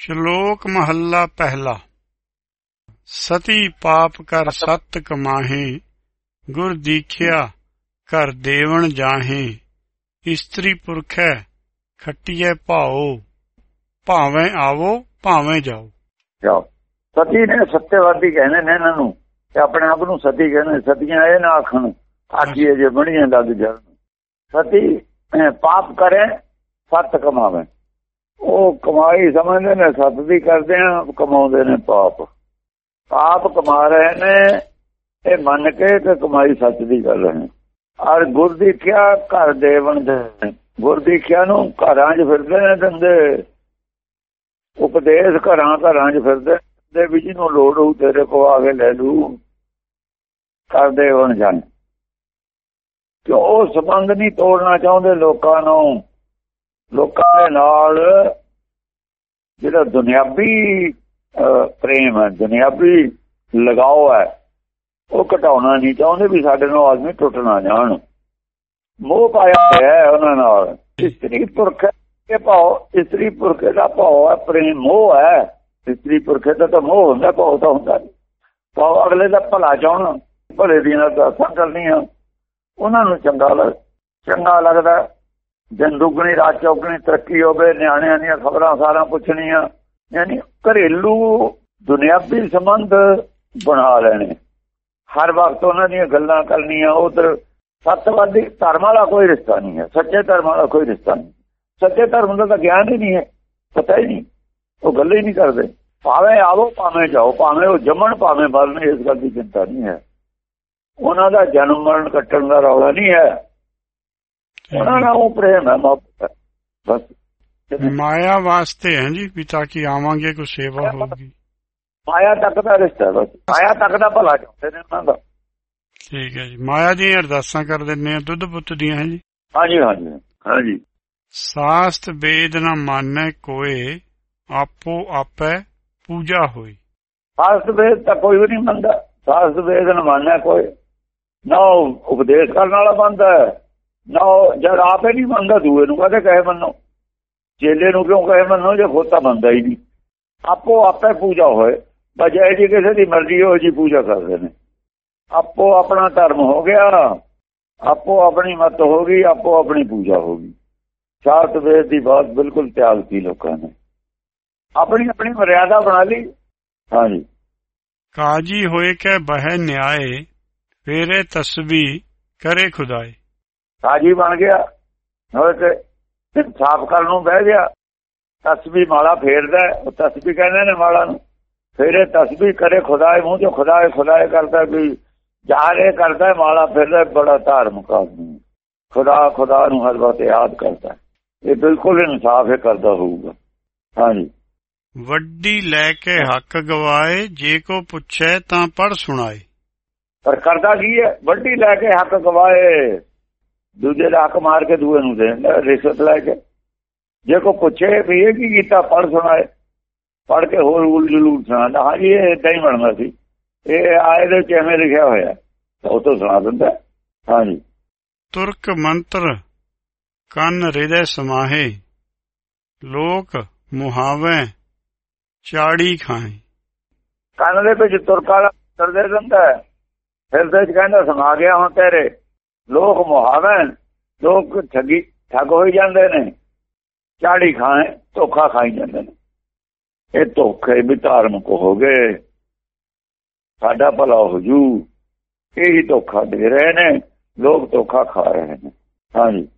ਸ਼ਲੋਕ ਮਹੱਲਾ ਪਹਿਲਾ। ਸਤੀ ਪਾਪ ਕਰ ਸਤ ਕਮਾਹੇ, ਗੁਰ ਦੀਖਿਆ ਕਰ ਦੇਵਨ ਜਾਹੇ, ਇਸਤਰੀ ਪੁਰਖੈ ਖੱਟੀਐ ਭਾਓ ਭਾਵੇਂ ਆਵੋ, ਭਾਵੇਂ ਜਾਓ। ਜਾਓ। ਸਤੀ ਨੇ ਸੱਤੇਵਾਦੀ ਕਹਿੰਦੇ ਨੇ ਇਹਨਾਂ ਨੂੰ, ਤੇ ਆਪਣੇ ਆਪ ਨੂੰ ਸਤੀ ਕਹਿੰਦੇ ਸਤੀਆਂ ਇਹ ਨਾ ਆਖਣ, ਆਖੀਏ ਜੇ ਬਣੀਆਂ ਲੱਗ ਜਾਣ। ਸਤੀ ਪਾਪ ਕਰੇ, ਸੱਤ ਕਮਾਵੇ। ਉਹ ਕਮਾਈ ਸਮਝਦੇ ਨੇ, ਸੱਤ ਦੀ ਕਰਦੇ ਆ, ਕਮਾਉਂਦੇ ਨੇ ਪਾਪ। ਪਾਪ ਕਮਾ ਰਹੇ ਨੇ, ਇਹ ਮੰਨ ਕੇ ਕਿ ਕਮਾਈ ਸੱਚ ਦੀ ਗੱਲ ਹੈ ਔਰ ਗੁਰ ਦੀਖਿਆ ਘਰ ਦੇਵਨ ਦੇ ਗੁਰ ਦੀਖਿਆ ਨੂੰ ਘਰਾਂ 'ਚ ਫਿਰਦੇ ਨੇ ਦੰਦੇ। ਉਪਦੇਸ਼ ਘਰਾਂ ਘਰਾਂ 'ਚ ਫਿਰਦੇ ਦੇ ਵਿੱਚ ਨੂੰ ਲੋੜ ਹੋਊ ਤੇਰੇ ਕੋ ਆ ਕੇ ਲੈ ਲੂ। ਕਰਦੇ ਹੋਣ ਜਾਣ। ਕਿ ਉਹ ਸੰਬੰਧ ਨਹੀਂ ਤੋੜਨਾ ਚਾਹੁੰਦੇ ਲੋਕਾਂ ਨੂੰ? ਲੋਕਾਂ ਦੇ ਨਾਲ ਜਿਹੜਾ ਦੁਨਿਆਵੀ ਪ੍ਰੇਮ ਹੈ, ਦੁਨਿਆਵੀ ਲਗਾਓ ਹੈ, ਉਹ ਘਟਾਉਣਾ ਨਹੀਂ ਚਾਹੁੰਦੇ ਵੀ ਸਾਡੇ ਨਾਲ ਆਦਮੀ ਟੁੱਟ ਨਾ ਜਾਣ। ਮੋਹ ਪਾਇਆ ਹੋਇਆ ਉਹਨਾਂ ਨਾਲ। ਇਸਤਰੀ ਪੁਰਖ ਦੇ ਭਾਉ, ਇਸਤਰੀ ਪੁਰਖ ਦਾ ਭਾਉ ਹੈ, ਪ੍ਰੇਮ ਮੋਹ ਹੈ। ਇਸਤਰੀ ਪੁਰਖ ਦਾ ਤਾਂ ਮੋਹ ਹੁੰਦਾ, ਭਾਉ ਤਾਂ ਹੁੰਦਾ ਨਹੀਂ। ਭਾਉ ਅਗਲੇ ਦਾ ਭਲਾ ਚਾਹਣਾ, ਭਲੇ ਦੀਆਂ ਦਾਸਾਂ ਕਰਨੀਆਂ। ਉਹਨਾਂ ਨੂੰ ਚੰਗਾ ਲੱਗ ਚੰਗਾ ਲੱਗਦਾ। ਦਿਨ ਦੁਗਣੀ, ਰਾਤ ਚੌਗਣੀ, ਤਰੱਕੀ ਹੋਵੇ, ਨਿਆਣਿਆਂ ਦੀਆਂ ਖਬਰਾਂ ਸਾਰਾ ਪੁੱਛਣੀਆਂ। ਯਾਨੀ ਘਰੇਲੂ ਦੁਨਿਆਵੀ ਸੰਬੰਧ ਬਣਾ ਲੈਣੇ। ਹਰ ਵਕਤ ਉਹਨਾਂ ਦੀਆਂ ਗੱਲਾਂ ਕਰਨੀਆਂ ਉਧਰ ਸੱਤਵਾਦੀ ਧਰਮ ਵਾਲਾ ਕੋਈ ਰਿਸ਼ਤਾ ਨਹੀਂ ਹੈ, ਸੱਚੇ ਧਰਮ ਵਾਲਾ ਕੋਈ ਰਿਸ਼ਤਾ ਨਹੀਂ। ਸੱਚੇ ਧਰਮ ਦਾ ਤਾਂ ਗਿਆਨ ਹੀ ਨਹੀਂ ਹੈ, ਪਤਾ ਹੀ ਨਹੀਂ, ਉਹ ਗੱਲ ਹੀ ਨਹੀਂ ਕਰਦੇ। ਭਾਵੇਂ ਆਵੋ, ਭਾਵੇਂ ਜਾਓ, ਭਾਵੇਂ ਉਹ ਜੰਮਣ, ਭਾਵੇਂ ਮਰਨ, ਇਸ ਗੱਲ ਦੀ ਚਿੰਤਾ ਨਹੀਂ ਹੈ। ਉਹਨਾਂ ਦਾ ਜਨਮ ਮਰਨ ਕੱਟਣ ਦਾ ਰੌਲਾ ਨਹੀਂ ਹੈ। ਉਹਨਾਂ ਨਾਲ ਉਹ ਪ੍ਰੇਮ ਹੈ ਮੁਹੱਬਤ ਬਸ। ਮਾਇਆ ਵਾਸਤੇ ਹੈ ਜੀ ਵੀ ਤਾਂ ਕਿ ਆਵਾਂਗੇ ਕੋਈ ਸੇਵਾ ਹੋਊਗੀ। ਮਾਇਆ ਤੱਕ ਦਾ ਰਿਸ਼ਤਾ ਬਸ। ਮਾਇਆ ਤੱਕ ਦਾ ਭਲਾ ਚਾਹੁੰਦੇ ਨੇ ਉਹਨਾਂ ਦਾ। ਠੀਕ ਹੈ ਜੀ। ਮਾਇਆ ਦੀਆਂ ਅਰਦਾਸਾਂ ਕਰ ਦਿੰਨੇ ਆ ਦੁੱਧ ਪੁੱਤ ਦੀਆਂ ਹੈ ਜੀ? ਹਾਂਜੀ ਹਾਂਜੀ ਹਾਂਜੀ। ਸਾਸਤ ਵੇਦ ਨਾ ਮਾਨੈ ਕੋਏ ਆਪੋ ਆਪੈ ਪੂਜਾ ਹੋਈ। ਸਾਸਤ ਵੇਦ ਤਾਂ ਕੋਈ ਵੀ ਨਹੀਂ ਮੰਨਦਾ। ਸਾਸਤ ਵੇਦ ਨੂੰ ਮੰਨਣਾ ਕੋਈ ਨਾ ਉਪਦੇਸ਼ ਕਰਨ ਵਾਲਾ ਹੈ, ਨਾ ਉਹ ਜਦ ਆਪੇ ਨਹੀਂ ਮੰਨਦਾ, ਦੂਏ ਨੂੰ ਕਹਦੇ ਕਹੇ ਮੰਨੋ। ਚੇਲੇ ਨੂੰ ਕਿਉਂ ਕਹੇ ਮੰਨੋ, ਜੇ ਖੋਤਾ ਮੰਨਦਾ ਹੀ ਨਹੀਂ। ਆਪੋ ਆਪੇ ਪੂਜਾ ਹੋਏ, ਬਜਾਏ ਜੀ ਕਿਸੇ ਦੀ ਮਰਜ਼ੀ ਹੋ ਜੀ ਪੂਜਾ ਕਰਦੇ ਨੇ। ਆਪੋ ਆਪਣਾ ਧਰਮ ਹੋ ਗਿਆ, ਆਪੋ ਆਪਣੀ ਮਤ ਹੋ ਗਈ, ਆਪੋ ਆਪਣੀ ਪੂਜਾ ਹੋ ਗਈ। ਸਾਤ ਵੇਦ ਦੀ ਬਾਤ ਬਿਲਕੁਲ ਤਿਆਗ ਕੀਤੀ ਲੋਕਾਂ ਨੇ। ਆਪਣੀ ਆਪਣੀ ਮਰਿਆਦਾ ਬਣਾ ਲਈ। ਹਾਂਜੀ। ਕਾਜੀ ਹੋਏ ਕੇ ਬਹਿ ਨਿਆਏ, ਫੇਰੇ ਤਸਬੀ ਕਰੇ ਖੁਦਾਏ। ਕਾਜੀ ਬਣ ਗਿਆ। ਹੋਰ ਤੇ ਇਨਸਾਫ ਕਰਨ ਨੂੰ ਬਹਿ ਗਿਆ। ਤਸਬੀਹ ਮਾਲਾ ਫੇਰਦਾ ਉਹ ਤਸਬੀਹ ਕਹਿੰਦੇ ਨੇ ਮਾਲਾ ਨੂੰ। ਫੇਰੇ ਤਸਬੀਹ ਕਰੇ ਖੁਦਾਏ ਮੂੰਹ ਚੋਂ ਖੁਦਾਏ ਖੁਦਾਏ ਕਰਦਾ ਵੀ ਜਾਰੇ ਕਰਦਾ ਮਾਲਾ ਫੇਰਦਾ ਬੜਾ ਧਾਰਮਿਕ ਆਦਮੀ ਖੁਦਾ ਖੁਦਾ ਨੂੰ ਹਰ ਵਕਤ ਯਾਦ ਕਰਦਾ। ਇਹ ਬਿਲਕੁਲ ਇਨਸਾਫ ਹੀ ਕਰਦਾ ਹੋਊਗਾ। ਹਾਂਜੀ। ਵੱਡੀ ਲੈ ਕੇ ਹੱਕ ਗਵਾਏ ਜੇ ਕੋ ਪੁੱਛੈ ਤਾਂ ਪੜ ਸੁਣਾਏ। ਪਰ ਕਰਦਾ ਕੀ ਹੈ? ਵੱਡੀ ਲੈ ਕੇ ਹੱਕ ਗਵਾਏ। ਦੂਜੇ ਦਾ ਹੱਕ ਮਾਰ ਕੇ ਦੂਏ ਨੂੰ ਦੇ ਦਿੰਦਾ, ਰਿਸ਼ਵਤ ਲੈ ਕੇ। ਜੇ ਕੋ ਪੁੱਛੇ ਵੀ ਇਹ ਕੀ ਕੀਤਾ ਪੜ ਸੁਣਾਏ। ਪੜ ਕੇ ਹੋਰ ਉਲ ਜਲੂਲ ਸੁਣਾਉਂਦਾ। ਹਾਂ ਜੀ ਇਹ ਏਦਾਂ ਹੀ ਬਣਦਾ ਸੀ। ਇਹ ਆਏ ਦੇ ਐਵੇਂ ਲਿਖਿਆ ਹੋਇਆ। ਉਹ ਤੋਂ ਸੁਣਾ ਦਿੰਦਾ। ਹਾਂਜੀ ਤੁਰਕ ਮੰਤਰ ਕੰਨ ਹਿਰਦੈ ਸਮਾਹੇ ਲੋਕ ਮੁਹਾਵੇਂ ਚਾੜੀ ਖਾਏ। ਕੰਨ ਦੇ ਵਿੱਚ ਤੁਰਕਾ ਕਰਦੇ ਦਿੰਦਾ ਹੈ। ਹਿਰਦੇ ਚ ਕਹਿੰਦਾ ਸਮਾ ਗਿਆ ਹੁਣ ਤੇਰੇ। ਲੋਕ ਮੁਹਾਵੇਂ ਲੋਕ ਠੱਗੀ ਠੱਗ ਹੋਈ ਜਾਂਦੇ ਨੇ। ਚਾੜੀ ਖਾਏ ਧੋਖਾ ਖਾਈ ਜਾਂਦੇ ਨੇ। ਇਹ ਧੋਖੇ ਵੀ ਧਾਰਮਿਕ ਹੋ ਗਏ। ਸਾਡਾ ਭਲਾ ਹੋ ਜੂ ਇਹੀ ਧੋਖਾ ਦੇ ਰਹੇ ਨੇ ਲੋਕ ਧੋਖਾ ਖਾ ਰਹੇ ਨੇ। ਹਾਂਜੀ।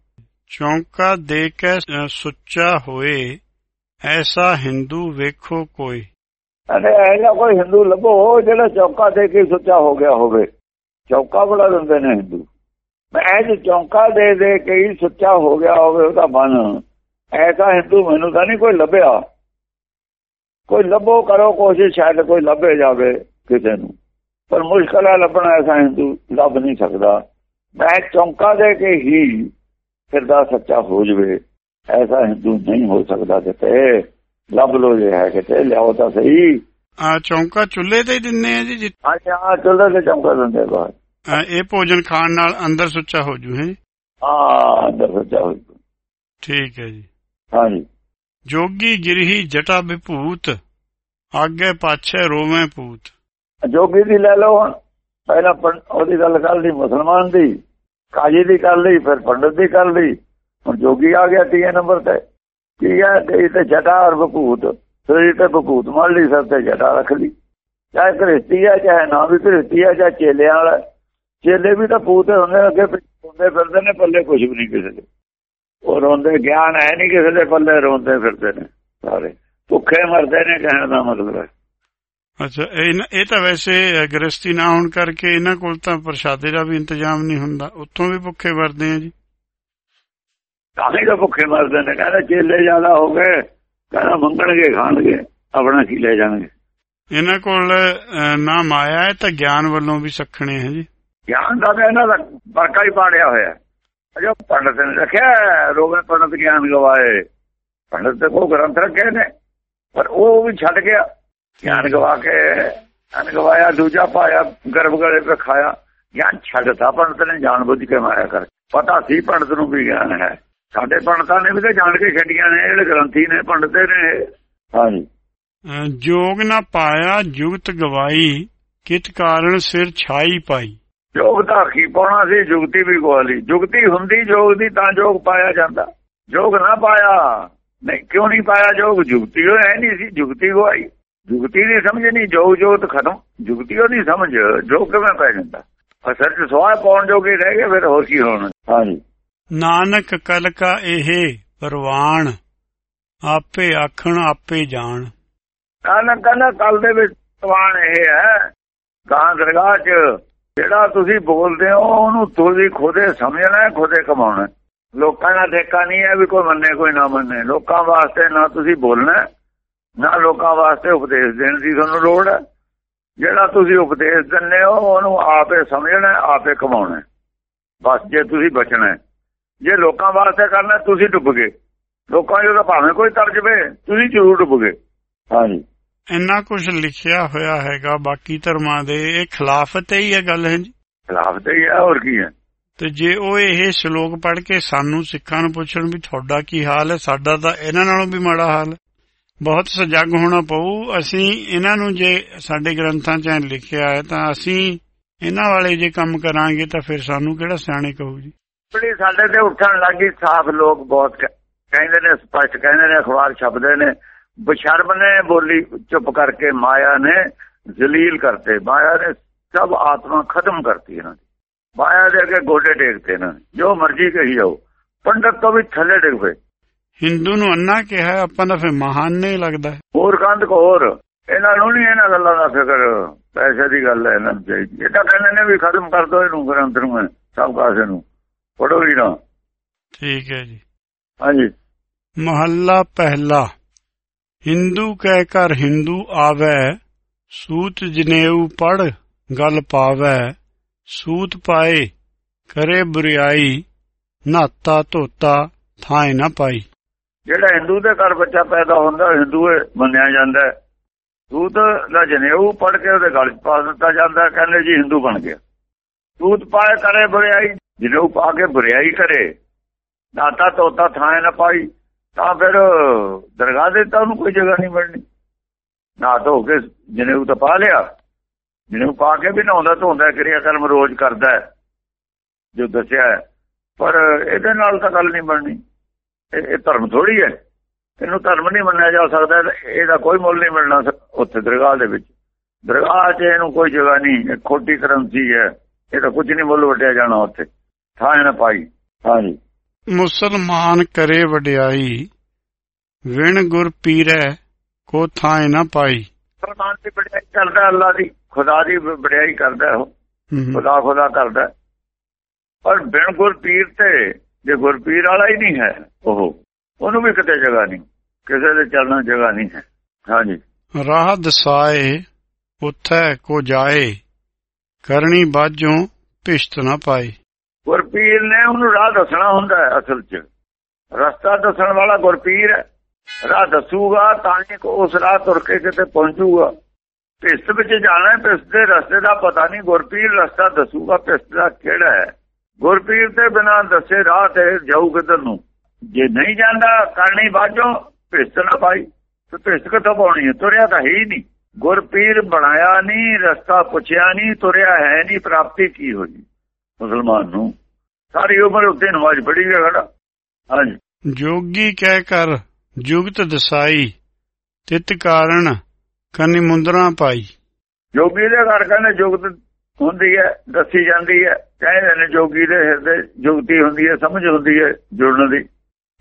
ਚੌਂਕਾ ਦੇ ਕੇ ਸੁੱਚਾ ਹੋਏ ਐਸਾ ਹਿੰਦੂ ਵੇਖੋ ਕੋਈ। ਅਰੇ ਐਜਾ ਕੋਈ ਹਿੰਦੂ ਲੱਭੋ ਜਿਹੜਾ ਚੌਕਾ ਦੇ ਕੇ ਸੁੱਚਾ ਹੋ ਗਿਆ ਹੋਵੇ। ਚੌਕਾ ਬੜਾ ਦਿੰਦੇ ਨੇ ਹਿੰਦੂ। ਮੈਂ ਇਹ ਚੌਕਾ ਦੇ ਦੇ ਕੇ ਹੀ ਸੁੱਚਾ ਹੋ ਗਿਆ ਹੋਵੇ ਉਹਦਾ ਮਨ। ਐਸਾ ਹਿੰਦੂ ਮੈਨੂੰ ਤਾਂ ਨਹੀਂ ਕੋਈ ਲੱਭਿਆ। ਕੋਈ ਲੱਭੋ ਕਰੋ ਕੋਸ਼ਿਸ਼ ਸ਼ਾਇਦ ਕੋਈ ਲੱਭੇ ਜਾਵੇ ਕਿਸੇ ਨੂੰ। ਪਰ ਮੁਸ਼ਕਲ ਹੈ ਲੱਭਣਾ ਐਸਾ ਹਿੰਦੂ ਲੱਭ ਨਹੀਂ ਸਕਦਾ। ਮੈਂ ਚੌਕਾ ਦੇ ਕੇ ਹੀ ਫਿਰਦਾ ਸੱਚਾ ਹੋ ਜਵੇ। ਐਸਾ ਹਿੰਦੂ ਨਹੀਂ ਹੋ ਸਕਦਾ ਕਿਤੇ। ਲੱਭ ਲੋ ਜੇ ਹੈ ਕਿਤੇ ਲਿਆਓ ਤਾਂ ਸਹੀ। ਆ ਚੌਂਕਾ ਚੁੱਲ੍ਹੇ ਤੇ ਹੀ ਦਿੰਨੇ ਆ ਜੀ ਅੱਛਾ ਚੁੱਲ੍ਹੇ ਤੇ ਚੌਂਕਾ ਦਿੰਦੇ ਅ, ਇਹ ਭੋਜਨ ਖਾਣ ਨਾਲ ਅੰਦਰ ਸੁੱਚਾ ਹੋ ਜੂ ਹੈ ਅੰਦਰ ਸੱਚਾ ਹੋ ਜੂ। ਠੀਕ ਹੈ ਜੀ। ਹਾਂਜੀ। ਜੋਗੀ ਗਿਰਹੀ ਜਟਾ ਵਿਭੂਤ ਆਗੇ ਪਾਛੇ ਰੋਵੇਂ ਪੂਤ। ਜੋਗੀ ਦੀ ਲੈ ਲਓ ਹੁਣ। ਪਹਿਲਾਂ ਉਹਦੀ ਗੱਲ ਕਰ ਲਈ ਮੁਸਲਮਾਨ ਦੀ। ਕਾਜੀ ਦੀ ਕਰ ਲਈ ਫਿਰ ਪੰਡਤ ਦੀ ਕਰ ਲਈ। ਹੁਣ ਜੋਗੀ ਆ ਗਿਆ ਤੀਏ ਨੰਬਰ ਤੇ। ਕੀ ਹੈ ਤੇ ਤੇ ਜਟਾ ਔਰ ਬਕੂਤ ਸਰੀਰ ਤੇ ਬਕੂਤ ਮੰਨ ਲਈ ਸਭ ਤੇ ਜਟਾ ਰੱਖ ਲਈ। ਚਾਹੇ ਕ੍ਰਿਸਤੀ ਹੈ ਚਾਹੇ ਨਾ ਵੀ ਕ੍ਰਿਸਤੀ ਹੈ ਚਾਹੇ ਚੇਲਿਆਂ ਵਾਲਾ। ਚੇਲੇ ਵੀ ਤਾਂ ਪੂਤ ਹੁੰਦੇ ਅੱਗੇ ਹੁੰਦੇ ਫਿਰਦੇ ਨੇ ਪੱਲੇ ਕੁਝ ਵੀ ਨਹੀਂ ਕਿਸੇ ਦੇ। ਉਹ ਰੋਂਦੇ ਗਿਆਨ ਹੈ ਨਹੀਂ ਕਿਸੇ ਦੇ ਪੱਲੇ ਰੋਂਦੇ ਫਿਰਦੇ ਨੇ ਸਾਰੇ। ਭੁੱਖੇ ਮਰਦੇ ਨੇ ਕਹਿਣ ਦਾ ਮਤਲਬ ਹੈ। ਅੱਛਾ ਇਹ ਤਾਂ ਵੈਸੇ ਗ੍ਰਸਤੀ ਨਾ ਹੋਣ ਕਰਕੇ ਇਹਨਾਂ ਕੋਲ ਤਾਂ ਪ੍ਰਸ਼ਾਦੇ ਦਾ ਵੀ ਇੰਤਜ਼ਾਮ ਨਹੀਂ ਹੁੰਦਾ। ਉੱਥੋਂ ਵੀ ਭੁੱਖੇ ਵਰਦੇ ਆ ਜੀ। ਕਾਹੇ ਦਾ ਭੁੱਖੇ ਮਰਦੇ ਨੇ ਕਹਿੰਦੇ ਚੇਲੇ ਜ਼ਿਆਦਾ ਹੋ ਗਏ ਕਹਿੰਦਾ ਮੰਗਣਗੇ ਖਾਣਗੇ ਆਪਣਾ ਕੀ ਲੈ ਜਾਣਗੇ। ਇਹਨਾਂ ਕੋਲ ਨਾ ਮਾਇਆ ਹੈ ਤਾਂ ਗਿਆਨ ਵੱਲੋਂ ਵੀ ਸਖਣੇ ਹੈ ਜੀ। ਗਿਆਨ ਦਾ ਤਾਂ ਇਹਨਾਂ ਦਾ ਵਰਕਾ ਹੀ ਪਾੜਿਆ ਹੋਇਆ ਅਜੋ ਪੰਡਤ ਨੇ ਰੱਖਿਆ ਰੋਗੇ ਪੰਡਤ ਗਿਆਨ ਗਵਾਏ। ਪੰਡਤ ਤੇ ਕੋ ਗ੍ਰੰਥ ਰੱਖੇ ਨੇ ਪਰ ਉਹ ਵੀ ਛੱਡ ਗਿਆ। ਗਿਆਨ ਗਵਾ ਕੇ ਗਿਆਨ ਗਵਾਇਆ ਦੂਜਾ ਪਾਇਆ ਗਰਭ ਗਲੇ ਤੇ ਖਾਇਆ। ਗਿਆਨ ਛੱਡਤਾ ਪੰਡਤ ਨੇ ਜਾਣ ਬੁੱਝ ਕੇ ਮਾਇਆ ਕਰ ਪਤਾ ਸੀ ਪੰਡਤ ਨੂੰ ਵੀ ਗਿਆਨ ਹੈ। ਸਾਡੇ ਪੰਡਤਾਂ ਨੇ ਵੀ ਤਾਂ ਜਾਣ ਕੇ ਛੱਡੀਆਂ ਨੇ ਜਿਹੜੇ ਗ੍ਰੰਥੀ ਨੇ ਪੰਡਤ ਨੇ। ਹਾਂਜੀ। ਅ, ਜੋਗ ਨਾ ਪਾਇਆ ਜੁਗਤ ਗਵਾਈ ਕਿਤ ਕਾਰਨ ਸਿਰ ਛਾਈ ਪਾਈ। ਜੋਗ ਦਾ ਕੀ ਪਾਉਣਾ ਸੀ ਜੁਗਤੀ ਵੀ ਗਵਾ ਲਈ। ਜੁਗਤੀ ਹੁੰਦੀ ਜੋਗ ਦੀ ਤਾਂ ਜੋਗ ਪਾਇਆ ਜਾਂਦਾ। ਜੋਗ ਨਾ ਪਾਇਆ ਨਹੀਂ ਕਿਉਂ ਨਹੀਂ ਪਾਇਆ ਜੋਗ? ਜੁਗਤੀ ਉਹ ਹੈ ਨਹੀਂ ਸੀ ਜੁਗਤੀ ਗਵਾਈ। ਜੁਗਤੀ ਦੀ ਸਮਝ ਨਹੀਂ ਜੋਗ ਜੋਤ ਖਤਮ। ਜੁਗਤੀ ਉਹ ਨਹੀਂ ਸਮਝ ਜੋਗ ਕਿਵੇਂ ਪੈ ਜਾਂਦਾ? ਅਸਲ ਚ ਸਵਾਹ ਪਾਉਣ ਜੋਗੇ ਰਹਿ ਗਏ ਫਿਰ ਹੋਰ ਕੀ ਹੋਣਾ? ਹਾਂਜੀ। ਨਾਨਕ ਕਲ ਕਾ ਇਹ ਪਰਵਾਨ ਆਪੇ ਆਖਣ ਆਪੇ ਜਾਣ। ਕਾਨਾ ਕੱਲ ਦੇ ਵਿੱਚ ਸਵਾਨ ਇਹ ਹੈ। ਕਾਂ ਦਰਗਾਹ 'ਚ ਜਿਹੜਾ ਤੁਸੀਂ ਬੋਲਦੇ ਹੋ, ਉਹਨੂੰ ਤੁਸੀਂ ਖੁਦੇ ਸਮਝਣਾ ਹੈ ਖੁਦੇ ਕਮਾਉਣਾ। ਲੋਕਾਂ ਦਾ ਠੇਕਾ ਨਹੀਂ ਹੈ ਵੀ ਕੋਈ ਮੰਨੇ, ਕੋਈ ਨਾ ਮੰਨੇ। ਲੋਕਾਂ ਵਾਸਤੇ ਨਾ ਤੁਸੀਂ ਬੋਲਣਾ, ਨਾ ਲੋਕਾਂ ਵਾਸਤੇ ਉਪਦੇਸ਼ ਦੇਣ ਦੀ ਤੁਹਾਨੂੰ ਲੋੜ ਹੈ। ਜਿਹੜਾ ਤੁਸੀਂ ਉਪਦੇਸ਼ ਦਿੰਦੇ ਹੋ, ਉਹਨੂੰ ਆਪੇ ਸਮਝਣਾ, ਆਪੇ ਕਮਾਉਣਾ। ਬਸ ਜੇ ਤੁਸੀਂ ਬਚਣਾ ਜੇ ਲੋਕਾਂ ਵਾਸਤੇ ਕਰਨਾ, ਤੁਸੀਂ ਡੁੱਬ ਗਏ। ਲੋਕਾਂ ਜਦੋਂ ਭਾਵੇਂ ਕੋਈ ਤਰ ਜਵੇ ਤੁਸੀਂ ਜ਼ਰੂਰ ਡੁੱਬ ਗਏ। ਹਾਂਜੀ। ਇੰਨਾ ਕੁਝ ਲਿਖਿਆ ਹੋਇਆ ਹੈਗਾ ਬਾਕੀ ਧਰਮਾਂ ਦੇ ਇਹ ਖਿਲਾਫਤ ਹੀ ਹੈ ਗੱਲ ਹੈ ਜੀ? ਖਿਲਾਫ ਤੇ ਹੀ ਹੈ ਹੋਰ ਕੀ ਹੈ? ਤੇ ਜੇ ਉਹ ਇਹ ਸ਼ਲੋਕ ਪੜ੍ਹ ਕੇ ਸਾਨੂੰ ਸਿੱਖਾਂ ਨੂੰ ਪੁੱਛਣ ਵੀ ਤੁਹਾਡਾ ਕੀ ਹਾਲ ਹੈ ਸਾਡਾ ਤਾਂ ਇਹਨਾਂ ਨਾਲੋਂ ਵੀ ਮਾੜਾ ਹਾਲ ਹੈ। ਬਹੁਤ ਸਜਗ ਹੋਣਾ ਪਊ। ਅਸੀਂ ਇਹਨਾਂ ਨੂੰ ਜੇ ਸਾਡੇ ਗ੍ਰੰਥਾਂ 'ਚ ਲਿਖਿਆ ਹੈ ਤਾਂ ਅਸੀਂ ਇਹਨਾਂ ਵਾਲੇ ਜੇ ਕੰਮ ਕਰਾਂਗੇ ਤਾਂ ਫਿਰ ਸਾਨੂੰ ਕਿਹੜਾ ਸਿਆਣੇ ਕਹੂ ਜੀ? ਬੜੀ ਸਾਡੇ ਤੇ ਉੱਠਣ ਲੱਗੀ ਸਾਫ਼ ਲੋਕ ਬਹੁਤ ਕਹਿੰਦੇ ਨੇ ਸਪਸ਼ਟ ਕਹਿੰਦੇ ਨੇ ਅਖਬਾਰ ਛਪਦੇ ਨੇ। ਬਸ਼ਰਮ ਨੇ ਬੋਲੀ ਚੁੱਪ ਕਰਕੇ ਮਾਇਆ ਨੇ ਜ਼ਲੀਲ ਕਰਤੇ। ਮਾਇਆ ਨੇ ਸਭ ਆਤਮਾ ਖਤਮ ਕਰਤੀ ਇਹਨਾਂ ਦੀ। ਮਾਇਆ ਦੇ ਅੱਗੇ ਗੋਡੇ ਟੇਕਤੇ ਇਹਨਾਂ ਨੇ। ਜੋ ਮਰਜ਼ੀ ਕਹੀ ਜਾਓ। ਪੰਡਤ ਤੋਂ ਵੀ ਥੱਲੇ ਡਿੱਗ ਪਏ। ਹਿੰਦੂ ਨੂੰ ਅੰਨਾ ਕਿਹਾ ਆਪਾਂ ਤਾਂ ਫਿਰ ਮਹਾਨ ਨਹੀਂ ਲੱਗਦਾ। ਹੋਰ ਕੰਧ ਹੋਰ। ਇਹਨਾਂ ਨੂੰ ਨਹੀਂ ਇਹਨਾਂ ਗੱਲਾਂ ਦਾ ਫਿਕਰ। ਪੈਸੇ ਦੀ ਗੱਲ ਹੈ ਇਹਨਾਂ ਚਾਹੀਦੀ। ਇਹ ਤਾਂ ਕਹਿੰਦੇ ਨੇ ਵੀ ਖਤਮ ਕਰ ਦੋ ਇਹਨੂੰ ਗ੍ਰੰਥ ਨੂੰ ਸਭ ਕਾਸੇ ਨੂੰ ਪੜੋ ਹੀ ਨਾ। ਠੀਕ ਹੈ ਜੀ। ਹਾਂਜੀ। ਮਹੱਲਾ ਪਹਿਲਾ। ਹਿੰਦੂ ਕਹਿ ਕਰ ਹਿੰਦੂ ਆਵੈ, ਸੂਤ ਜਨੇਊ ਪੜ ਗਲ ਪਾਵੈ, ਸੂਤ ਪਾਏ ਕਰੇ ਬੁਰਿਆਈ, ਨਾਤਾ ਧੋਤਾ ਥਾਏ ਨਾ ਪਾਈ। ਜਿਹੜਾ ਹਿੰਦੂ ਦੇ ਘਰ ਬੱਚਾ ਪੈਦਾ ਹੁੰਦਾ ਹਿੰਦੂ ਮੰਨਿਆ ਜਾਂਦਾ ਸੂਤ ਦਾ ਜਨੇਊ ਪੜ ਕੇ ਉਹਦੇ ਗਲ 'ਚ ਪਾ ਦਿੱਤਾ ਜਾਂਦਾ, ਕਹਿੰਦੇ ਜੀ ਹਿੰਦੂ ਬਣ ਗਿਆ। ਸੂਤ ਪਾਏ ਕਰੇ ਬੁਰਿਆਈ, ਜਨੇਊ ਪਾ ਕੇ ਬੁਰਿਆਈ ਕਰੇ। ਨਾਤਾ ਤੋਤਾ ਥਾਂ ਨਾ ਪਾਈ। ਤਾਂ ਫਿਰ ਦਰਗਾਹ ਦੇ ਤਾਂ ਉਹਨੂੰ ਕੋਈ ਜਗ੍ਹਾ ਨਹੀਂ ਮਿਲਣੀ। ਨਾ ਧੋ ਕੇ ਜਨੇਊ ਤਾਂ ਪਾ ਲਿਆ। ਜਨੇਊ ਪਾ ਕੇ ਵੀ ਨਹਾਉਂਦਾ ਧੋਂਦਾ ਕਿਰਿਆ ਕਰਮ ਰੋਜ਼ ਕਰਦਾ ਜੋ ਦੱਸਿਆ ਪਰ ਇਹਦੇ ਨਾਲ ਤਾਂ ਗੱਲ ਨਹੀਂ ਬਣਨੀ। ਇਹ ਧਰਮ ਥੋੜੀ ਹੈ। ਇਹਨੂੰ ਧਰਮ ਨਹੀਂ ਮੰਨਿਆ ਜਾ ਸਕਦਾ, ਇਹਦਾ ਕੋਈ ਮੁੱਲ ਨਹੀਂ ਮਿਲਣਾ ਉੱਥੇ ਦਰਗਾਹ ਦੇ ਵਿੱਚ। ਦਰਗਾਹ 'ਚ ਇਹਨੂੰ ਕੋਈ ਜਗ੍ਹਾ ਨਹੀਂ, ਇਹ ਖੋਟੀ ਕਰੰਸੀ ਹੈ। ਇਹਦਾ ਕੁਝ ਨਹੀਂ ਮੁੱਲ ਵਟਿਆ ਜਾਣਾ ਉੱਥੇ। ਥਾਂ ਨਾ ਪਾਈ। ਹਾਂਜੀ। ਮੁਸਲਮਾਨ ਕਰੇ ਵਡਿਆਈ ਵਿਣ ਗੁਰ ਪੀਰੈ ਕੋ ਥਾਏ ਨਾ ਪਾਈ। ਮੁਸਲਮਾਨ ਦੀ ਵਡਿਆਈ ਕਰਦਾ ਅੱਲਾ ਦੀ ਖੁਦਾ ਦੀ ਵਡਿਆਈ ਕਰਦਾ ਉਹ। ਖੁਦਾ ਖੁਦਾ ਕਰਦਾ। ਪਰ ਬਿਨ ਗੁਰ ਪੀਰ ਤੇ ਜੇ ਗੁਰ ਪੀਰ ਵਾਲਾ ਹੀ ਨਹੀਂ ਹੈ ਉਹ ਉਹਨੂੰ ਵੀ ਕਿਤੇ ਜਗ੍ਹਾ ਨਹੀਂ ਕਿਸੇ ਦੇ ਚੱਲਣ ਜਗ੍ਹਾ ਨਹੀਂ ਹੈ। ਹਾਂਜੀ। ਰਾਹ ਦਸਾਏ ਉਥੈ ਕੋ ਜਾਏ ਕਰਨੀ ਬਾਝੋਂ ਪਿਸ਼ਤ ਨਾ ਪਾਈ ਗੁਰਪੀਰ ਨੇ ਉਹਨੂੰ ਰਾਹ ਦੱਸਣਾ ਹੁੰਦਾ ਹੈ ਅਸਲ 'ਚ। ਰਸਤਾ ਦੱਸਣ ਵਾਲਾ ਗੁਰਪੀਰ ਹੈ। ਰਾਹ ਦੱਸੂਗਾ, ਤਾਂ ਹੀ ਉਸ ਰਾਹ ਤੁਰ ਕੇ ਕਿਤੇ ਪਹੁੰਚੂਗਾ। ਪਿਸਤ ਵਿੱਚ ਜਾਣਾ ਹੈ ਪਿਸਤ ਦੇ ਰਸਤੇ ਦਾ ਪਤਾ ਨਹੀਂ, ਗੁਰਪੀਰ ਰਸਤਾ ਦੱਸੂਗਾ ਪਿਸਤ ਦਾ ਕਿਹੜਾ ਹੈ। ਗੁਰਪੀਰ ਤੇ ਬਿਨਾਂ ਦੱਸੇ ਰਾਹ ਤੇ ਜਾਊ ਕਿੱਧਰ ਨੂੰ? ਜੇ ਨਹੀਂ ਜਾਂਦਾ ਕਰਨੀ ਬਾਝੋਂ ਭਿਸਤ ਨਾ ਪਾਈ। ਤੇ ਭਿਸਤ ਕਿੱਥੋਂ ਪਾਉਣੀ ਹੈ? ਤੁਰਿਆ ਤਾਂ ਹੈ ਹੀ ਨਹੀਂ। ਗੁਰਪੀਰ ਬਣਾਇਆ ਨਹੀਂ, ਰਸਤਾ ਪੁੱਛਿਆ ਨਹੀਂ, ਤੁਰਿਆ ਹੈ ਨਹੀਂ, ਪ੍ਰਾਪਤੀ ਕੀ ਹੋਈ? ਮੁਸਲਮਾਨ ਨੂੰ। ਸਾਰੀ ਉਮਰ ਉੱਤੇ ਨਮਾਜ਼ ਪੜ੍ਹੀ ਗਿਆ ਖੜਾ। ਹਾਂਜੀ। ਜੋਗੀ ਕਹਿ ਕਰ ਜੁਗਤ ਦਸਾਈ ਤਿਤ ਕਾਰਨ ਕੰਨੀ ਮੁੰਦਰਾ ਪਾਈ। ਜੋਗੀ ਦੇ ਘਰ ਕਹਿੰਦੇ ਜੁਗਤ ਹੁੰਦੀ ਹੈ ਦੱਸੀ ਜਾਂਦੀ ਹੈ। ਕਹਿੰਦੇ ਨੇ ਜੋਗੀ ਦੇ ਹਿਰਦੇ ਜੁਗਤੀ ਹੁੰਦੀ ਹੈ ਸਮਝ ਹੁੰਦੀ ਹੈ ਜੁੜਨ ਦੀ।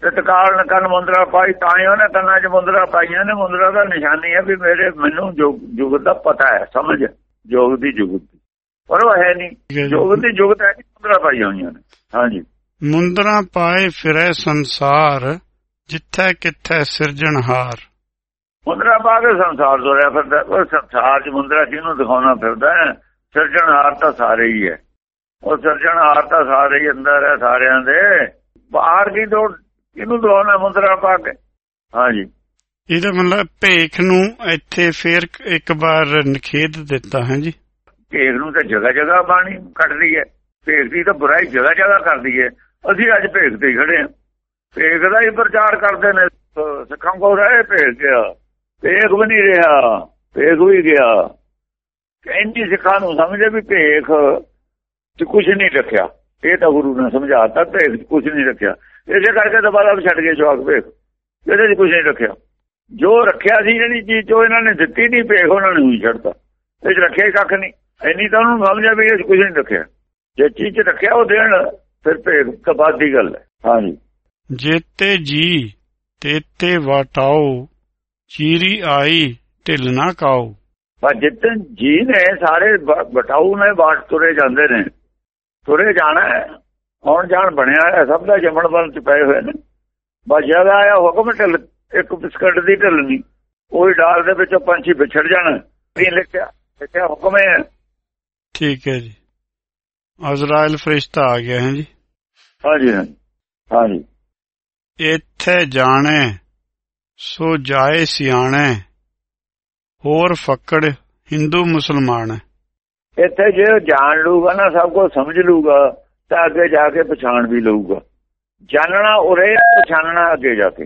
ਤੇ ਤਕਾਰਨ ਕੰਨ ਮੁੰਦਰਾ ਪਾਈ ਤਾਂ ਹੀ ਉਹਨੇ ਕੰਨਾਂ 'ਚ ਮੁੰਦਰਾ ਪਾਈਆਂ ਨੇ। ਮੁੰਦਰਾ ਦਾ ਨਿਸ਼ਾਨੀ ਹੈ ਵੀ ਮੇਰੇ ਮੈਨੂੰ ਜੁਗਤ ਦਾ ਪਤਾ ਹੈ ਸਮਝ। ਜੋਗ ਦੀ ਜੁਗਤ ਪਰ ਉਹ ਹੈ ਨਹੀਂ। ਜੋਗ ਦੀ ਜੁਗਤ ਹੈ ਮੁੰਦਰਾ ਪਾਈਆਂ ਹੋਈਆਂ ਨੇ। ਹਾਂਜੀ। ਮੁੰਦਰਾ ਪਾਏ ਫਿਰੇ ਸੰਸਾਰ ਜਿੱਥੇ ਕਿੱਥੇ ਸਿਰਜਣਹਾਰ ਮੁੰਦਰਾ ਪਾ ਕੇ ਸੰਸਾਰ ਜ਼ੋਰਿਆ ਫਿਰਦਾ ਉਹ ਸੰਸਾਰ 'ਚ ਮੁੰਦਰਾ ਕਿਹਨੂੰ ਦਿਖਾਉਣਾ ਫਿਰਦਾ ਸਿਰਜਣਹਾਰ ਤਾਂ ਸਾਰੇ ਹੀ ਹੈ। ਉਹ ਸਿਰਜਣਹਾਰ ਤਾਂ ਸਾਰੇ ਹੀ ਅੰਦਰ ਹੈ ਸਾਰਿਆਂ ਦੇ। ਬਾਹਰ ਕੀ ਦੋ ਇਹਨੂੰ ਦਿਖਾਉਣਾ ਮੁੰਦਰਾ ਪਾ ਕੇ? ਹਾਂਜੀ। ਇਹਦਾ ਮਤਲਬ ਭੇਖ ਨੂੰ ਇੱਥੇ ਫੇਰ ਇੱਕ ਵਾਰ ਨਖੇਦ ਦਿੱਤਾ ਹੈ ਜੀ। ਭੇਖ ਨੂੰ ਤਾਂ ਜਗ੍ਹਾ ਜਗ੍ਹਾ ਬਾਣੀ ਕੱਢਦੀ ਹੈ। ਭੇਖ ਦੀ ਤਾਂ ਬੁਰਾਈ ਜਗ੍ਹਾ ਜਗ੍ਹਾ ਕਰਦੀ ਹੈ। ਅਸੀਂ ਅੱਜ ਭੇਖ ਤੇ ਖੜੇ ਹਾਂ। ਭੇਖ ਦਾ ਹੀ ਪ੍ਰਚਾਰ ਕਰਦੇ ਨੇ। ਸਿੱਖਾਂ ਕੋਲ ਰਹੇ ਭੇਖ ਗਿਆ ਭੇਖ ਵੀ ਨਹੀਂ ਰਿਹਾ। ਭੇਖ ਵੀ ਗਿਆ। ਕਹਿੰਦੀ ਸਿੱਖਾਂ ਨੂੰ ਸਮਝੇ ਵੀ ਭੇਖ ਤੇ ਕੁਝ ਨਹੀਂ ਰੱਖਿਆ। ਇਹ ਤਾਂ ਗੁਰੂ ਨੇ ਸਮਝਾਤਾ ਭੇਖ ਕੁਝ ਨਹੀਂ ਰੱਖਿਆ। ਇਸੇ ਕਰਕੇ ਦੁਬਾਰਾ ਬਾਅਦ ਛੱਡ ਗਏ ਜਵਾਕ ਭੇਖ ਇਹਦੇ 'ਚ ਕੁਝ ਨਹੀਂ ਰੱਖਿਆ। ਜੋ ਰੱਖਿਆ ਸੀ ਜਿਹੜੀ ਚੀਜ਼, ਜੋ ਇਹਨਾਂ ਨੇ ਦਿੱਤੀ ਨਹੀਂ ਭੇਖ ਉਹਨਾਂ ਨੇ ਹੀ ਛੱਡਤਾ। ਇਹ 'ਚ ਰੱਖਿਆ ਕੱਖ ਨਹੀਂ। ਇੰਨੀ ਤਾਂ ਉਹਨੂੰ ਸਮਝਿਆ ਵੀ ਇਹ ਕੁਝ ਨਹੀਂ ਰੱਖਿਆ। ਜੇ ਚੀਜ਼ ਰੱਖਿਆ ਉਹ ਦੇਣ ਫਿਰ ਭੇਖ ਤਾਂ ਬਾਅਦ ਦੀ ਗੱਲ ਹੈ। ਹਾਂਜੀ। ਜੇਤੇ ਜੀ ਤੇਤੇ ਵਟਾਓ ਚੀਰੀ ਆਈ ਢਿੱਲ ਨਾ ਕਾਓ। ਪਰ ਜਿੱਤੇ ਜੀ ਨੇ ਸਾਰੇ ਬਟਾਊ ਨੇ ਬਾਟ ਤੁਰੇ ਜਾਂਦੇ ਨੇ ਤੁਰੇ ਜਾਣਾ ਹੁਣ ਜਾਣ ਬਣਿਆ ਹੈ ਸਭ ਦਾ ਜੰਮਣ ਵੱਲ ਚ ਪਏ ਹੋਏ ਨੇ। ਬਸ ਜਦ ਆਇਆ ਹੁਕਮ ਢਿੱਲ ਇੱਕ ਬਿਸਕਟ ਦੀ ਢਿੱਲ ਨਹੀਂ। ਉਹੀ ਡਾਲ ਦੇ ਵਿੱਚੋਂ ਪੰਛੀ ਵਿਛੜ ਜਾਣ। ਇਹ ਲਿਖਿਆ ਲਿਖਿਆ ਹੁਕਮ ਹੈ। ਠੀਕ ਹੈ ਜੀ। ਅਜ਼ਰਾਇਲ ਫਰਿਸ਼ਤਾ ਆ ਗਿਆ ਹੈ ਜੀ। ਹਾਂਜੀ ਹਾਂਜੀ। ਇੱਥੇ ਜਾਣੇ ਸੋ ਜਾਏ ਸਿਆਣੇ ਹੋਰ ਫੱਕੜ ਹਿੰਦੂ ਮੁਸਲਮਾਨ। ਇੱਥੇ ਜੇ ਜਾਣ ਲੂਗਾ ਨਾ ਸਭ ਕੁਝ ਸਮਝ ਲੂਗਾ ਤਾਂ ਅੱਗੇ ਜਾ ਕੇ ਪਛਾਣ ਵੀ ਲਊਗਾ। ਜਾਣਨਾ ਉਰੇ ਪਛਾਣਨਾ ਅੱਗੇ ਜਾ ਕੇ।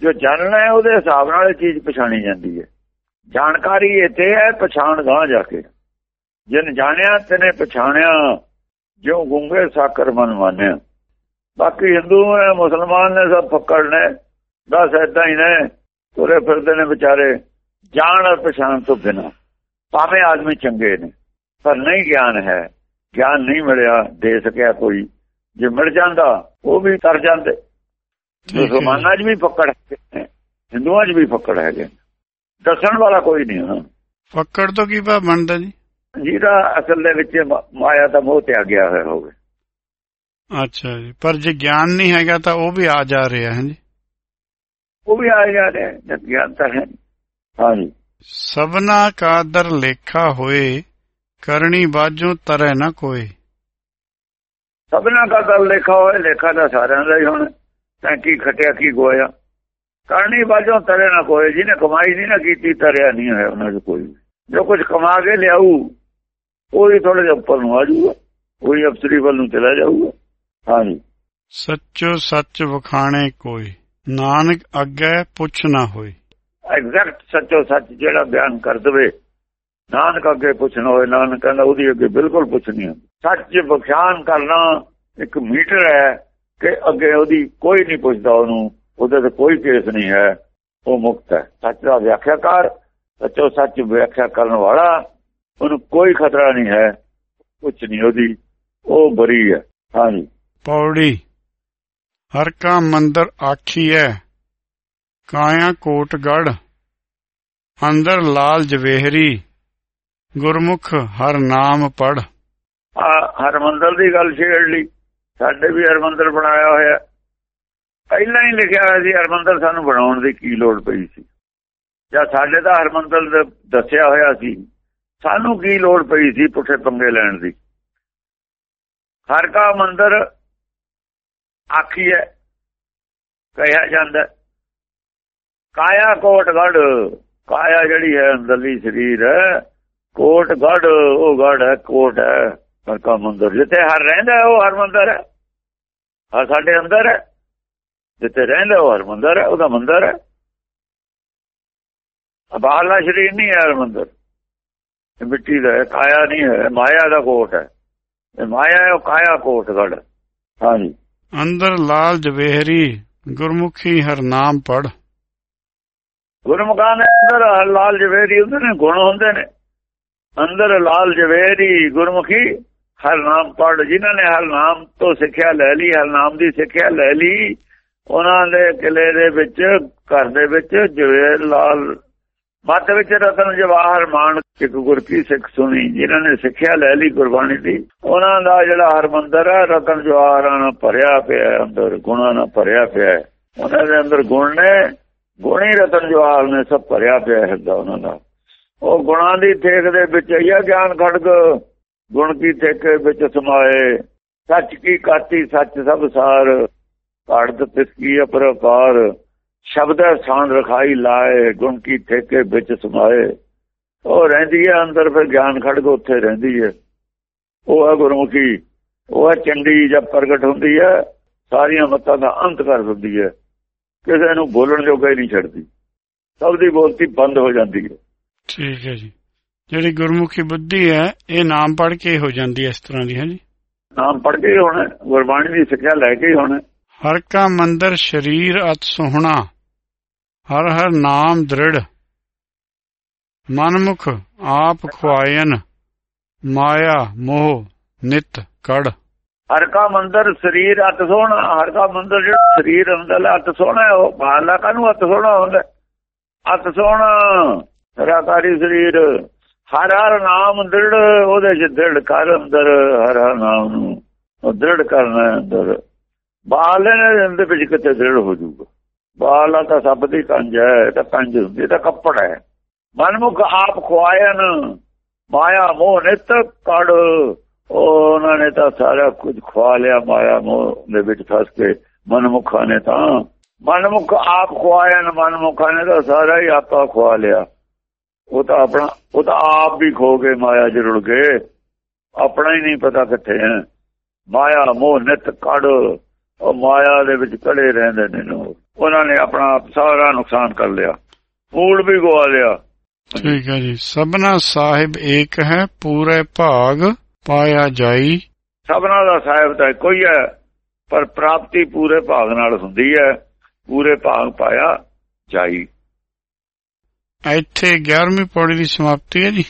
ਜੋ ਜਾਣਨਾ ਹੈ ਉਹਦੇ ਹਿਸਾਬ ਨਾਲ ਚੀਜ਼ ਪਛਾਣੀ ਜਾਂਦੀ ਹੈ। ਜਾਣਕਾਰੀ ਇੱਥੇ ਹੈ ਪਛਾਣ ਗਾਂ ਜਾ ਕੇ। ਜਿਨ ਜਾਣਿਆ ਤਨੇ ਪਛਾਣਿਆ ਜਿਉ ਗੁੰਗੇ ਸਾਕਰ ਮਨ ਮਾਨਿਆ। ਬਾਕੀ ਹਿੰਦੂ ਨੇ ਮੁਸਲਮਾਨ ਨੇ ਸਭ ਫੱਕੜ ਨੇ ਬਸ ਇਦਾਂ ਹੀ ਨੇ ਤੁਰੇ ਫਿਰਦੇ ਨੇ ਵਿਚਾਰੇ ਜਾਣ ਪਛਾਣ ਤੋਂ ਬਿਨਾ। ਭਾਵੇਂ ਆਦਮੀ ਚੰਗੇ ਨੇ ਪਰ ਨਹੀਂ ਗਿਆਨ ਹੈ। ਗਿਆਨ ਨਹੀਂ ਮਿਲਿਆ ਦੇ ਸਕਿਆ ਕੋਈ। ਜੇ ਮਿਲ ਜਾਂਦਾ ਉਹ ਵੀ ਤਰ ਜਾਂਦੇ। ਮੁਸਲਮਾਨਾਂ 'ਚ ਵੀ ਫੱਕੜ ਹੈ ਹਿੰਦੂਆਂ 'ਚ ਵੀ ਫੱਕੜ ਹੈਗੇ ਦੱਸਣ ਵਾਲਾ ਕੋਈ ਨਹੀਂ ਹਾਂ ਫੱਕੜ ਤੋਂ ਕੀ ਭਾ ਬਣਦਾ ਜੀ? ਜਿਹਦਾ ਅਸਲ ਦੇ ਵਿੱਚ ਮਾਇਆ ਦਾ ਮੋਹ ਤੇ ਆ ਗਿਆ ਹੋਇਆ ਹੋਵੇ। ਅੱਛਾ ਜੀ। ਪਰ ਜੇ ਗਿਆਨ ਨਹੀਂ ਹੈਗਾ ਤਾਂ ਉਹ ਵੀ ਆ ਜਾ ਰਿਹਾ ਹੈ ਜੀ। ਉਹ ਵੀ ਆ ਜਾ ਰਿਹਾ ਜਦ ਗਿਆਨ ਤਾਂ ਹੈ ਹਾਂਜੀ ਸਭਨਾ ਕਾਦਰ ਲੇਖਾ ਹੋਏ ਕਰਨੀ ਬਾਝੋਂ ਤਰੈ ਨਾ ਕੋਏ। ਸਭਨਾ ਕਾਦਰ ਲੇਖਾ ਹੋਏ ਲੇਖਾ ਦਾ ਸਾਰਿਆਂ ਦਾ ਹੀ ਹੁਣ। ਤਾਂ ਕੀ ਖਟਿਆ ਕੀ ਗੋਇਆ। ਕਰਨੀ ਬਾਝੋਂ ਤਰੇ ਨਾ ਕੋਏ। ਜਿਹਨੇ ਕਮਾਈ ਨਹੀਂ ਨਾ ਕੀਤੀ ਤਰਿਆ ਨਹੀਂ ਹੋਇਆ ਉਹਨਾਂ ਦੇ ਕੋਈ ਜੋ ਕੁਝ ਕਮਾ ਕੇ ਲਿਆਊ ਉਹ ਹੀ ਥੋੜੇ ਜਿਹਾ ਉੱਪਰ ਨੂੰ ਆ ਜਾਊਗਾ। ਉਹੀ ਅਫਸਰੀ ਵੱਲ ਨੂੰ ਚਲਾ ਜਾਊਗਾ। ਹਾਂਜੀ। ਸੱਚੋ ਸੱਚ ਵਖਾਣੇ ਕੋਈ ਨਾਨਕ ਅੱਗੇ ਪੁੱਛ ਨਾ ਹੋਏ ਐਗਜ਼ੈਕਟ ਸੱਚੋ ਸੱਚ ਜਿਹੜਾ ਬਿਆਨ ਕਰ ਦਵੇ ਨਾਨਕ ਅੱਗੇ ਪੁੱਛਣਾ ਹੋਏ ਨਾਨਕ ਕਹਿੰਦਾ ਉਹਦੀ ਅੱਗੇ ਬਿਲਕੁਲ ਪੁੱਛ ਨਹੀਂ ਹੁੰਦੀ ਸੱਚ ਵਿਖਿਆਨ ਕਰਨਾ ਇੱਕ ਮੀਟਰ ਹੈ ਕਿ ਅੱਗੇ ਉਹਦੀ ਕੋਈ ਨਹੀਂ ਪੁੱਛਦਾ ਉਹਨੂੰ ਉਹਦੇ ਤੇ ਕੋਈ ਕੇਸ ਨਹੀਂ ਹੈ ਉਹ ਮੁਕਤ ਹੈ। ਸੱਚ ਦਾ ਵਿਆਖਿਆਕਾਰ ਸੱਚੋ ਸੱਚ ਵਿਆਖਿਆ ਕਰਨ ਵਾਲਾ ਉਹਨੂੰ ਕੋਈ ਖਤਰਾ ਨਹੀਂ ਹੈ। ਕੁਛ ਨਹੀਂ ਉਹਦੀ ਉਹ ਬਰੀ ਹੈ। ਹਾਂਜੀ। ਪੌੜੀ। ਹਰ ਕਾ ਮੰਦਰ ਆਖੀਐ ਕਾਇਆ ਕੋਟਗੜ ਅੰਦਰ ਲਾਲ ਜਵੇਹਰੀ ਗੁਰਮੁਖ ਹਰ ਨਾਮ ਪੜ। ਆ ਹਰਮੰਦਰ ਦੀ ਗੱਲ ਛੇੜ ਲਈ। ਸਾਡੇ ਵੀ ਹਰਮੰਦਰ ਬਣਾਇਆ ਹੋਇਆ। ਪਹਿਲਾਂ ਹੀ ਲਿਖਿਆ ਹੋਇਆ ਸੀ ਹਰਮੰਦਰ ਸਾਨੂੰ ਬਣਾਉਣ ਦੀ ਕੀ ਲੋੜ ਪਈ ਸੀ। ਜਾਂ ਸਾਡੇ ਦਾ ਹਰਮੰਦਰ ਦੱਸਿਆ ਹੋਇਆ ਸੀ, ਸਾਨੂੰ ਕੀ ਲੋੜ ਪਈ ਸੀ ਪੁੱਠੇ ਪੰਗੇ ਲੈਣ ਦੀ? ਹਰ ਕਾ ਮੰਦਰ ਆਖੀਏ ਕਹਿਆ ਜਾਂਦਾ ਕਾਇਆ ਕੋਟਗੜ, ਕਾਇਆ ਜਿਹੜੀ ਹੈ ਅੰਦਰਲੀ ਸਰੀਰ ਕੋਟਗੜ, ਉਹ ਗੜ ਹੈ, ਕੋਟ ਹੈ, ਹਰ ਕਾ ਮੰਦਰ। ਜਿੱਥੇ ਹਰ ਰਹਿੰਦਾ ਉਹ ਹਰ ਮੰਦਰ ਹੈ। ਹਰ ਸਾਡੇ ਅੰਦਰ ਹੈ, ਜਿੱਥੇ ਰਹਿੰਦਾ ਉਹ ਹਰ ਮੰਦਰ ਹੈ, ਉਹਦਾ ਮੰਦਰ ਹੈ। ਬਾਹਰਲਾ ਸ਼ਰੀਰ ਨਹੀਂ ਹੈ ਹਰਮੰਦਰ। ਇਹ ਮਿੱਟੀ ਦਾ ਹੈ ਕਾਇਆ ਨਹੀਂ ਹੈ ਮਾਇਆ ਦਾ ਕੋਟ ਹੈ। ਇਹ ਮਾਇਆ ਹੈ ਉਹ ਕਾਇਆ ਕੋਟ ਗੜ। ਹਾਂਜੀ। ਅੰਦਰ ਲਾਲ ਜਵੇਹਰੀ ਗੁਰਮੁਖੀ ਹਰ ਨਾਮ ਪੜ। ਗੁਰਮੁਖਾਂ ਦੇ ਅੰਦਰ ਲਾਲ ਜਵੇਰੀ ਹੁੰਦੇ ਨੇ ਗੁਣ ਹੁੰਦੇ ਨੇ। ਅੰਦਰ ਲਾਲ ਜਵੇਰੀ ਗੁਰਮੁਖੀ ਹਰ ਨਾਮ ਪੜ। ਜਿਨ੍ਹਾਂ ਨੇ ਹਰ ਨਾਮ ਤੋਂ ਸਿੱਖਿਆ ਲੈ ਲਈ ਹਰ ਨਾਮ ਦੀ ਸਿੱਖਿਆ ਲੈ ਲਈ ਉਹਨਾਂ ਦੇ ਕਿਲੇ ਦੇ ਵਿੱਚ ਘਰ ਦੇ ਵਿੱਚ ਜਵੇਰ ਲਾਲ ਮੱਤ ਵਿੱਚ ਰਤਨ ਜਵਾਹਰ ਮਾਨ ਇੱਕ ਗੁਰ ਕੀ ਸਿੱਖ ਸੁਣੀ ਜਿਨ੍ਹਾਂ ਨੇ ਸਿੱਖਿਆ ਲੈ ਲਈ ਗੁਰਬਾਣੀ ਦੀ। ਉਹਨਾਂ ਦਾ ਜਿਹੜਾ ਹਰਮੰਦਰ ਹੈ ਰਤਨ ਜਵਾਹਰਾਂ ਨਾਲ ਭਰਿਆ ਪਿਆ ਹੈ, ਅੰਦਰ ਗੁਣਾਂ ਨਾਲ ਭਰਿਆ ਪਿਆ ਹੈ। ਉਹਨਾਂ ਦੇ ਅੰਦਰ ਗੁਣ ਨੇ ਗੁਣੀ ਰਤਨ ਜਵਾਹਰ ਨੇ ਸਭ ਭਰਿਆ ਪਿਆ ਹੈ ਦਾ ਉਹਨਾਂ ਦਾ। ਉਹ ਗੁਣਾਂ ਦੀ ਥੇਕ ਦੇ ਵਿੱਚ ਇਹ ਗਿਆਨ ਖੜਗ ਗੁਣ ਕੀ ਠੇਕ ਵਿੱਚ ਸਮਾਏ। ਸੱਚ ਕੀ ਕਾਤੀ ਸੱਚ ਸਭ ਸਾਰ। ਕਾੜਤ ਤਿਸ ਅਪਰਪਾਰ ਸ਼ਬਦ ਸਾਨ ਰਖਾਈ ਲਾਏ ਗੁਣ ਕੀ ਠੇਕੇ ਵਿੱਚ ਸਮਾਏ। ਉਹ ਰਹਿੰਦੀ ਹੈ ਅੰਦਰ ਫਿਰ ਗਿਆਨ ਖੜਗ ਉੱਥੇ ਰਹਿੰਦੀ ਹੈ। ਉਹ ਹੈ ਗੁਰਮੁਖੀ ਉਹ ਹੈ ਚੰਡੀ ਜਦ ਪ੍ਰਗਟ ਹੁੰਦੀ ਹੈ ਸਾਰੀਆਂ ਮੱਤਾਂ ਦਾ ਅੰਤ ਕਰ ਦਿੰਦੀ ਹੈ। ਕਿਸੇ ਨੂੰ ਬੋਲਣ ਜੋਗਾ ਹੀ ਨਹੀਂ ਛੱਡਦੀ। ਸਭ ਦੀ ਬੋਲਤੀ ਬੰਦ ਹੋ ਜਾਂਦੀ ਹੈ। ਠੀਕ ਹੈ ਜੀ। ਜਿਹੜੀ ਗੁਰਮੁਖੀ ਬੁੱਧੀ ਹੈ ਇਹ ਨਾਮ ਪੜ ਕੇ ਹੋ ਜਾਂਦੀ ਹੈ ਇਸ ਤਰ੍ਹਾਂ ਦੀ ਹੈ ਜੀ? ਨਾਮ ਪੜ੍ਹ ਕੇ ਹੋਣਾ ਗੁਰਬਾਣੀ ਦੀ ਸਿੱਖਿਆ ਲੈ ਕੇ ਹੀ ਹੋਣਾ। ਹਰ ਕਾ ਮੰਦਰ ਸ਼ਰੀਰ ਅਤ ਸੋਹਣਾ, ਹਰ ਹਰ ਨਾਮ ਦ੍ਰਿੜ। ਮਨਮੁਖ ਆਪ ਖੁਆਇਨ, ਮਾਇਆ ਮੋਹ ਨਿਤ ਕੜ। ਹਰ ਕਾ ਮੰਦਰ ਸਰੀਰ ਅਤ ਸੋਹਣਾ, ਹਰ ਕਾ ਮੰਦਰ ਜਿਹੜਾ ਸਰੀਰ ਅੰਦਰ ਅਤ ਸੋਹਣਾ, ਉਹ ਬਾਹਰਲਾ ਕਾਨੂੰ ਅਤ ਸੋਹਣਾ ਹੁੰਦਾ? ਹੈ? ਅਤ ਸੋਹਣਾ, ਨਿਰਾਕਾਰੀ ਸਰੀਰ। ਹਰ ਹਰ ਨਾਮ ਦ੍ਰਿੜ, ਉਹਦੇ ਚ ਦ੍ਰਿੜ ਕਰ ਅੰਦਰ, ਹਰ ਹਰ ਨਾਮ ਨੂੰ। ਦ੍ਰਿੜ ਕਰਨਾ ਅੰਦਰ। ਬਾਹਰਲੇ ਨੇ ਦੇ ਵਿੱਚ ਕਿਤੇ ਦ੍ਰਿੜ ਹੋ ਜਾਊਗਾ। ਬਾਹਰਲਾ ਤਾਂ ਸਭ ਦੀ ਕੰਜ ਹੈ ਤਾਂ ਕੰਜ ਹੁੰਦੀ ਤਾਂ ਕੱਪੜ ਹੈ। ਮਨਮੁਖ ਆਪ ਖੁਆਇਨ, ਮਾਇਆ ਮੋਹ ਨਿਤ ਕੜ। ਉਹਨਾਂ ਨੇ ਤਾਂ ਸਾਰਾ ਕੁਝ ਖਵਾ ਲਿਆ, ਮਾਇਆ ਮੋਹ ਦੇ ਵਿੱਚ ਫਸ ਕੇ ਮਨਮੁਖਾਂ ਨੇ ਤਾਂ। ਮਨਮੁਖ ਆਪ ਖੁਆਇਨ, ਮਨਮੁਖਾਂ ਨੇ ਤਾਂ ਸਾਰਾ ਹੀ ਆਪਾ ਖਵਾ ਲਿਆ। ਉਹ ਤਾਂ ਆਪਣਾ, ਉਹ ਤਾਂ ਆਪ ਵੀ ਖੋ ਗਏ, ਮਾਇਆ ਚ ਰੁੜ ਗਏ। ਆਪਣਾ ਹੀ ਨਹੀਂ ਪਤਾ ਕਿੱਥੇ ਹੈ। ਮਾਇਆ ਮੋਹ ਨਿਤ ਕੜ। ਉਹ ਮਾਇਆ ਦੇ ਵਿੱਚ ਕੜੇ ਰਹਿੰਦੇ ਨੇ ਲੋਕ। ਉਹਨਾਂ ਨੇ ਆਪਣਾ ਸਾਰਾ ਨੁਕਸਾਨ ਕਰ ਲਿਆ। ਫੂਲ ਵੀ ਗਵਾ ਲਿਆ। ਠੀਕ ਹੈ ਜੀ। ਸਭਨਾ ਸਾਹਿਬ ਏਕ ਹੈ ਪੂਰੇ ਭਾਗ ਪਾਇਆ ਜਾਈ। ਸਭਨਾ ਦਾ ਸਾਹਿਬ ਤਾਂ ਇੱਕੋ ਹੀ ਹੈ ਪਰ ਪ੍ਰਾਪਤੀ ਪੂਰੇ ਭਾਗ ਨਾਲ ਹੁੰਦੀ ਹੈ। ਪੂਰੇ ਭਾਗ ਪਾਇਆ ਜਾਈ। ਇੱਥੇ 11ਵੀਂ ਪੌੜੀ ਦੀ ਸਮਾਪਤੀ ਹੈ ਜੀ।